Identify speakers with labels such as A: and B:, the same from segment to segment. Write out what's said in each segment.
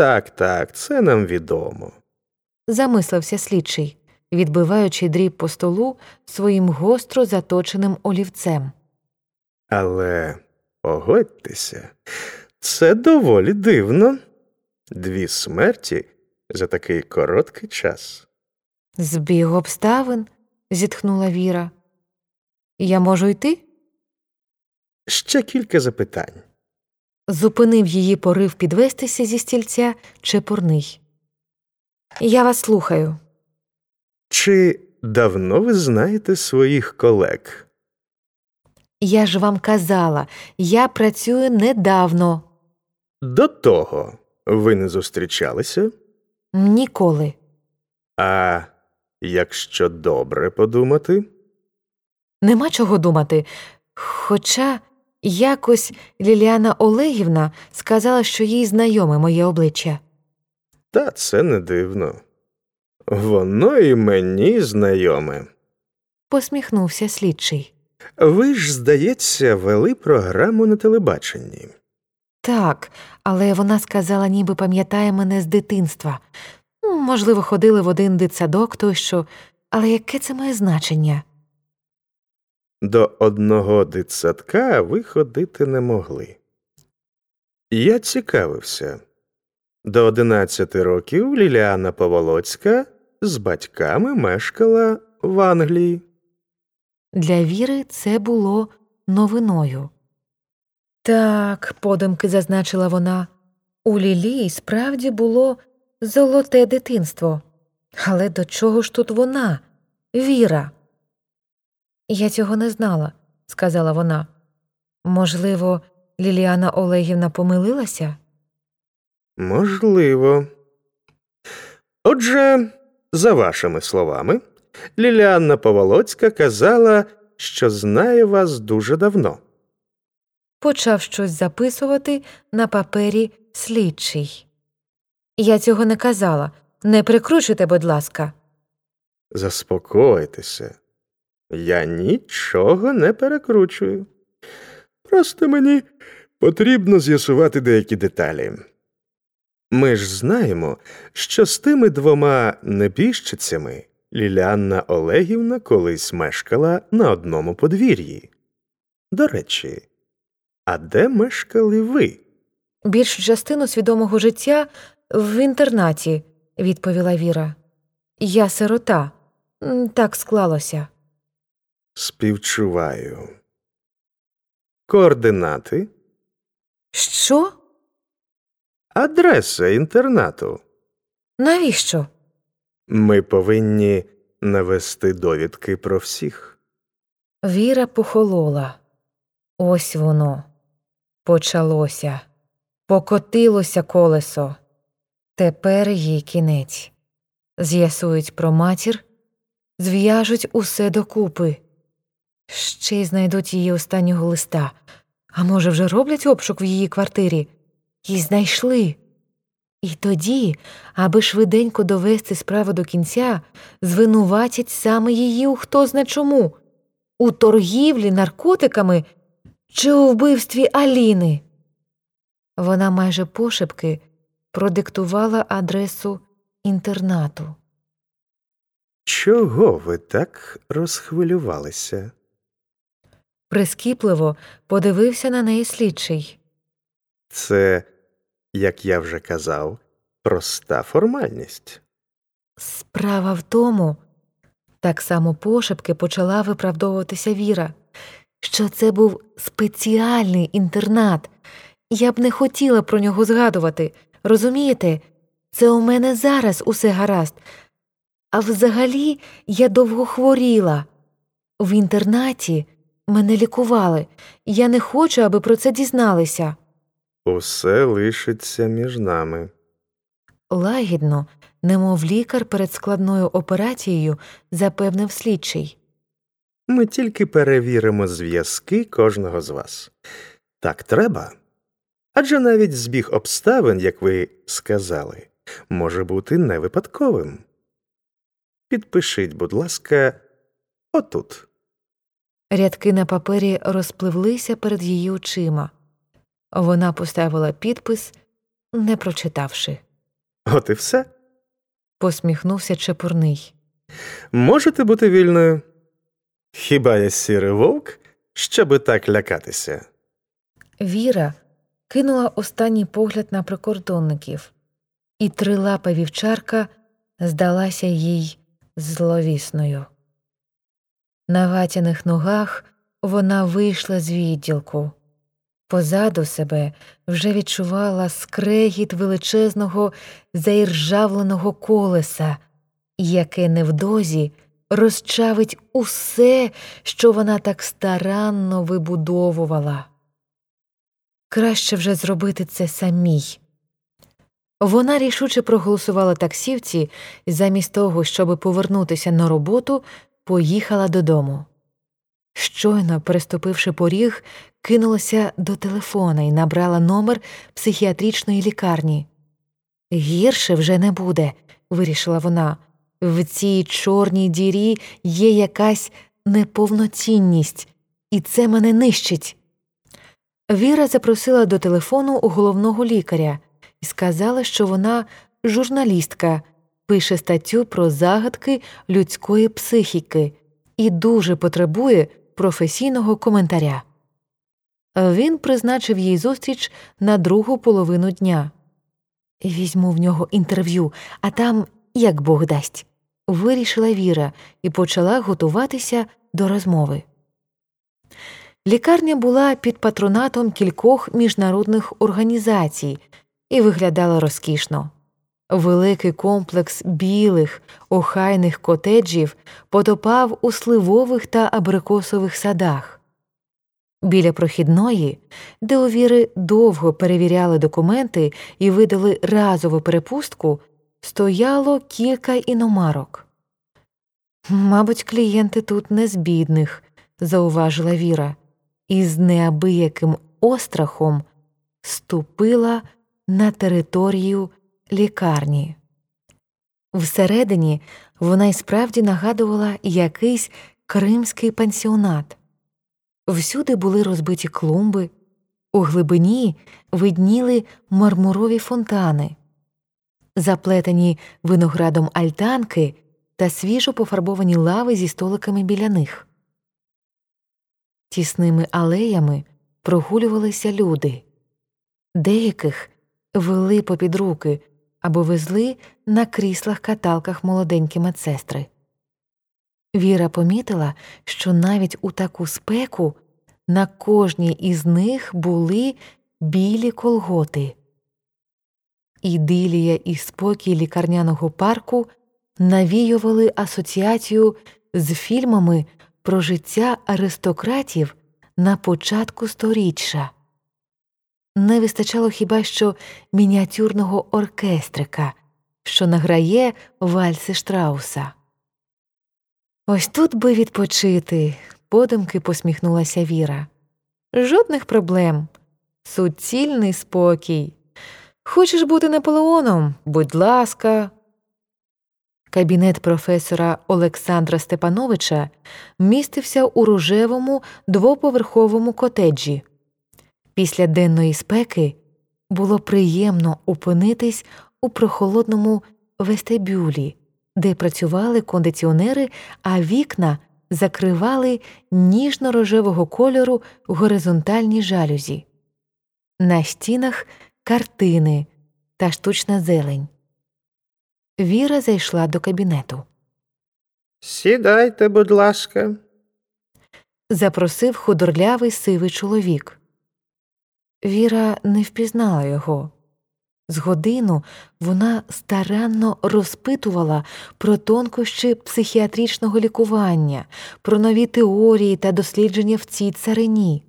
A: Так, так, це нам відомо.
B: замислився слідчий, відбиваючи дріб по столу своїм гостро заточеним олівцем.
A: Але погодьтеся, це доволі дивно. Дві смерті за такий короткий час.
B: Збіг обставин, зітхнула Віра. Я можу йти?
A: Ще кілька запитань.
B: Зупинив її порив підвестися зі стільця чепурний. Я вас слухаю.
A: Чи давно ви знаєте своїх колег?
B: Я ж вам казала, я працюю недавно.
A: До того ви не зустрічалися?
B: Ніколи.
A: А якщо добре подумати,
B: Нема чого думати. Хоча якось Ліліана Олегівна сказала, що їй знайоме моє обличчя.
A: та це не дивно. Воно і мені знайоме.
B: Посміхнувся слідчий.
A: Ви ж, здається, вели програму на телебаченні.
B: Так, але вона сказала, ніби пам'ятає мене з дитинства. Можливо, ходили в один дитсадок тощо, але яке це має значення?
A: До одного дитсадка ви ходити не могли. Я цікавився. До 11 років Ліліана Поволоцька з батьками мешкала в Англії.
B: Для Віри це було новиною. Так, подумки зазначила вона, у Лілі й справді було золоте дитинство. Але до чого ж тут вона, Віра? Я цього не знала, сказала вона. Можливо, Ліліана Олегівна помилилася?
A: Можливо. Отже, за вашими словами, Ліліанна Поволоцька казала, що знає вас дуже давно.
B: Почав щось записувати на папері слідчий. Я цього не казала. Не прикручуйте, будь ласка.
A: Заспокойтеся. Я нічого не перекручую. Просто мені потрібно з'ясувати деякі деталі. Ми ж знаємо, що з тими двома небіжчицями Ліліанна Олегівна колись мешкала на одному подвір'ї. До речі, а де мешкали ви?
B: Більшу частину свідомого життя в інтернаті, відповіла Віра. Я сирота. Так склалося.
A: Співчуваю. Координати,
B: Що?
A: адреса інтернату.
B: Навіщо?
A: Ми повинні навести довідки про всіх.
B: Віра похолола. Ось воно. Почалося. Покотилося колесо. Тепер їй кінець. З'ясують про матір, зв'яжуть усе докупи. Ще й знайдуть її останнього листа. А може, вже роблять обшук в її квартирі? І знайшли. І тоді, аби швиденько довести справу до кінця, звинуватять саме її у хто зна чому у торгівлі наркотиками чи у вбивстві Аліни. Вона майже пошепки продиктувала адресу інтернату.
A: Чого ви так розхвилювалися?
B: Прискіпливо подивився на неї слідчий.
A: Це, як я вже казав, проста формальність.
B: Справа в тому, так само пошепки почала виправдовуватися Віра, що це був спеціальний інтернат. Я б не хотіла про нього згадувати. Розумієте, це у мене зараз усе гаразд. А взагалі я довго хворіла. В інтернаті мене лікували. Я не хочу, аби про це дізналися.
A: Усе лишиться між нами.
B: Лагідно, немов лікар перед складною операцією, запевнив слідчий.
A: Ми тільки перевіримо зв'язки кожного з вас. Так треба. Адже навіть збіг обставин, як ви сказали, може бути невипадковим. Підпишіть, будь ласка, отут.
B: Рядки на папері розпливлися перед її очима. Вона поставила підпис, не прочитавши.
A: От і все.
B: посміхнувся чепурний.
A: Можете бути вільною. Хіба я сірий вовк, щоби так лякатися?
B: Віра кинула останній погляд на прикордонників, і трилапа вівчарка здалася їй зловісною. На ватяних ногах вона вийшла з відділку. Позаду себе вже відчувала скрегіт величезного заіржавленого колеса, яке невдовзі розчавить усе, що вона так старанно вибудовувала. Краще вже зробити це самій. Вона рішуче проголосувала таксівці замість того, щоб повернутися на роботу, поїхала додому. Щойно, переступивши поріг, кинулася до телефона і набрала номер психіатричної лікарні. Гірше вже не буде, вирішила вона. В цій чорній дірі є якась неповноцінність, і це мене нищить. Віра запросила до телефону у головного лікаря і сказала, що вона журналістка, пише статтю про загадки людської психіки і дуже потребує професійного коментаря. Він призначив їй зустріч на другу половину дня. Візьму в нього інтерв'ю, а там як Бог дасть, вирішила Віра і почала готуватися до розмови. Лікарня була під патронатом кількох міжнародних організацій і виглядала розкішно. Великий комплекс білих, охайних котеджів потопав у сливових та абрикосових садах. Біля прохідної, де у Віри довго перевіряли документи і видали разову перепустку, стояло кілька іномарок. Мабуть, клієнти тут не з бідних, зауважила Віра, і з неабияким острахом ступила на територію лікарні. Всередині вона й справді нагадувала якийсь кримський пансіонат. Всюди були розбиті клумби, у глибині видніли мармурові фонтани, заплетені виноградом альтанки та свіжо пофарбовані лави зі столиками біля них. Тісними алеями прогулювалися люди, деяких вели попід руки або везли на кріслах каталках молоденькі медсестри. Віра помітила, що навіть у таку спеку на кожній із них були білі колготи. Ідилія і спокій лікарняного парку навіювали асоціацію з фільмами про життя аристократів на початку сторіччя. Не вистачало хіба що мініатюрного оркестрика, що награє вальси Штрауса. Ось тут би відпочити, подумки посміхнулася Віра. Жодних проблем. Суцільний спокій. Хочеш бути Наполеоном? Будь ласка. Кабінет професора Олександра Степановича містився у рожевому двоповерховому котеджі. Після денної спеки було приємно опинитись у прохолодному вестибюлі, де працювали кондиціонери, а вікна закривали ніжно-рожевого кольору горизонтальні жалюзі. На стінах картини та штучна зелень. Віра зайшла до кабінету.
A: Сідайте, будь ласка.
B: Запросив худорлявий сивий чоловік. Віра не впізнала його. З годину вона старанно розпитувала про тонкощі психіатричного лікування, про нові теорії та дослідження в цій царині.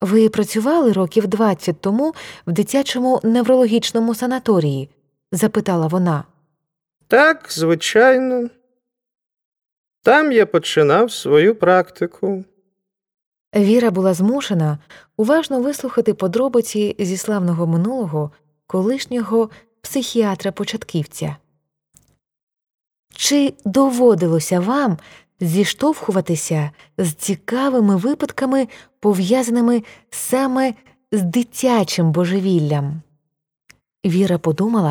B: Ви працювали років 20 тому в дитячому неврологічному санаторії? запитала вона.
A: Так, звичайно. Там я починав свою практику.
B: Віра була змушена уважно вислухати подробиці зі славного минулого колишнього психіатра початківця. Чи доводилося вам зіштовхуватися з цікавими випадками, пов'язаними саме з дитячим божевіллям? Віра подумала,